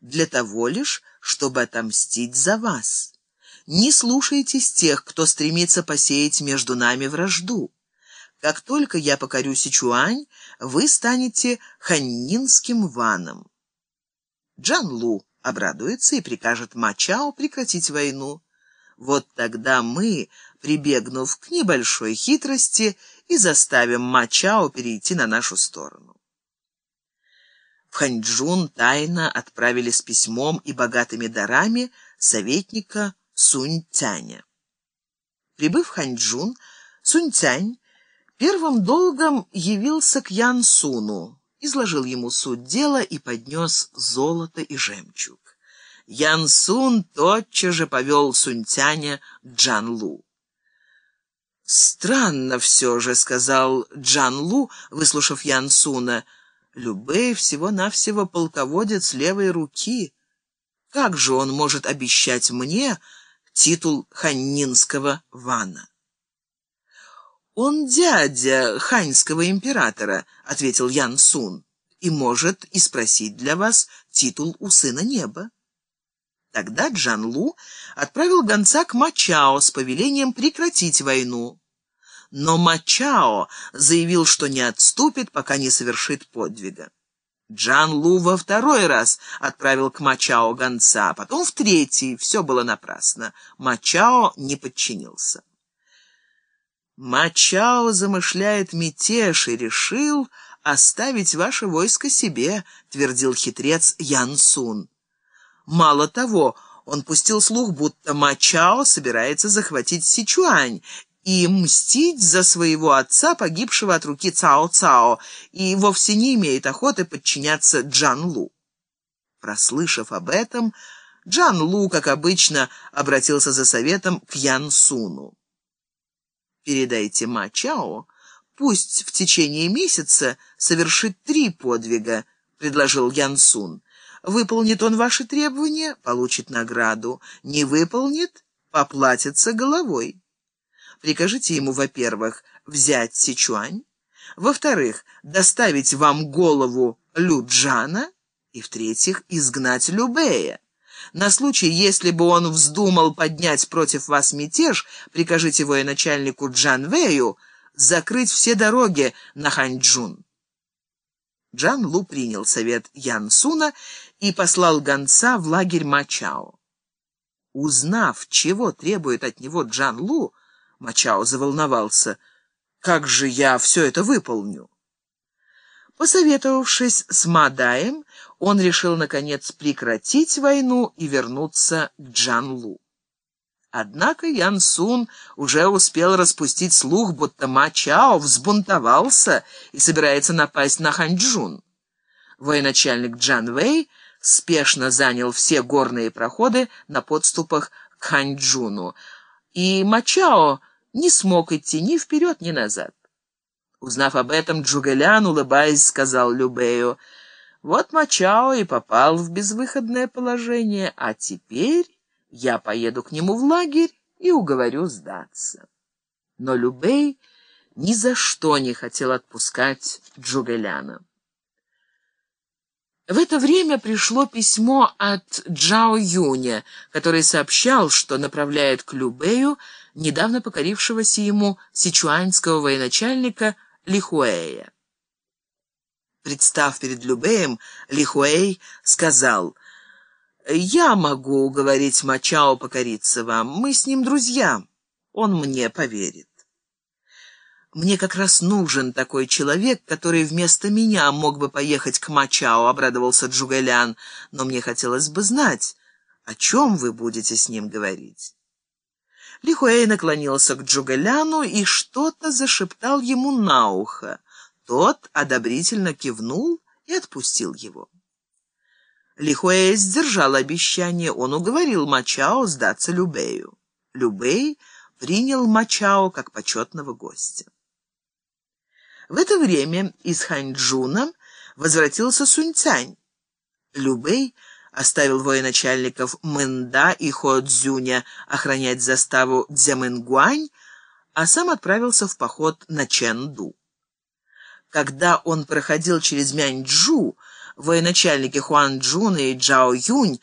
для того лишь, чтобы отомстить за вас. Не слушайтесь тех, кто стремится посеять между нами вражду. Как только я покорю Сичуань, вы станете ханнинским ваном. Джан Лу обрадуется и прикажет Мачао прекратить войну. Вот тогда мы, прибегнув к небольшой хитрости, и заставим Мачао перейти на нашу сторону. В Ханьчжун тайно отправили с письмом и богатыми дарами советника Сунь-Тяня. Прибыв в Ханьчжун, Сунь-Тянь первым долгом явился к Ян Суну, изложил ему суть дела и поднес золото и жемчуг. Ян Сун тотчас же повел Сунь-Тяня к Джан Лу. «Странно все же», — сказал Джан Лу, выслушав Ян Суна. «Любэй всего-навсего полководец левой руки. Как же он может обещать мне титул ханнинского вана?» «Он дядя ханьского императора», — ответил Ян Сун, «и может и спросить для вас титул у сына неба». Тогда Джан Лу отправил гонца к Мачао с повелением прекратить войну но Мачао заявил, что не отступит, пока не совершит подвига. Джан Лу во второй раз отправил к Мачао гонца, а потом в третий. Все было напрасно. Мачао не подчинился. Мачао замышляет мятеж и решил оставить ваше войско себе, твердил хитрец Ян Сун. Мало того, он пустил слух, будто Мачао собирается захватить Сичуань и мстить за своего отца, погибшего от руки Цао-Цао, и вовсе не имеет охоты подчиняться Джан Лу. Прослышав об этом, Джан Лу, как обычно, обратился за советом к Ян Суну. «Передайте Ма Чао, пусть в течение месяца совершит три подвига», — предложил Ян Сун. «Выполнит он ваши требования — получит награду. Не выполнит — поплатится головой». Прикажите ему, во-первых, взять Сичуань, во-вторых, доставить вам голову Люджана и, в-третьих, изгнать Любея. На случай, если бы он вздумал поднять против вас мятеж, прикажите военачальнику Джан Вэю закрыть все дороги на Ханьчжун. Джан Лу принял совет Ян Суна и послал гонца в лагерь Мачао. Узнав, чего требует от него Джан Лу, Мачао заволновался. «Как же я все это выполню?» Посоветовавшись с Мадаем, он решил, наконец, прекратить войну и вернуться к Джанлу. Однако Ян Сун уже успел распустить слух, будто Ма Чао взбунтовался и собирается напасть на Ханчжун. Военачальник Джан Вэй спешно занял все горные проходы на подступах к Ханчжуну, и Мачао не смог идти ни вперед, ни назад. Узнав об этом, Джугэлян, улыбаясь, сказал Любею, «Вот Мачао и попал в безвыходное положение, а теперь я поеду к нему в лагерь и уговорю сдаться». Но Любей ни за что не хотел отпускать Джугэляна. В это время пришло письмо от Джао Юня, который сообщал, что направляет к Любею недавно покорившегося ему сичуанского военачальника Лихуэя. Представ перед Любеем, Лихуэй сказал, «Я могу уговорить Мачао покориться вам, мы с ним друзья, он мне поверит». «Мне как раз нужен такой человек, который вместо меня мог бы поехать к Мачао», — обрадовался Джугэлян, «но мне хотелось бы знать, о чем вы будете с ним говорить». Лихуэй наклонился к Джугэляну и что-то зашептал ему на ухо. Тот одобрительно кивнул и отпустил его. Лихуэй сдержал обещание, он уговорил Мачао сдаться Любею. Любей принял Мачао как почетного гостя. В это время из Ханьчжуна возвратился Суньцань. Любей оставил военачальников Мэнда и Ходзюня охранять заставу Дзямэнгуань, а сам отправился в поход на Чэнду. Когда он проходил через Мяньчжу, Военачальники Хуан Джун и Джао Юнь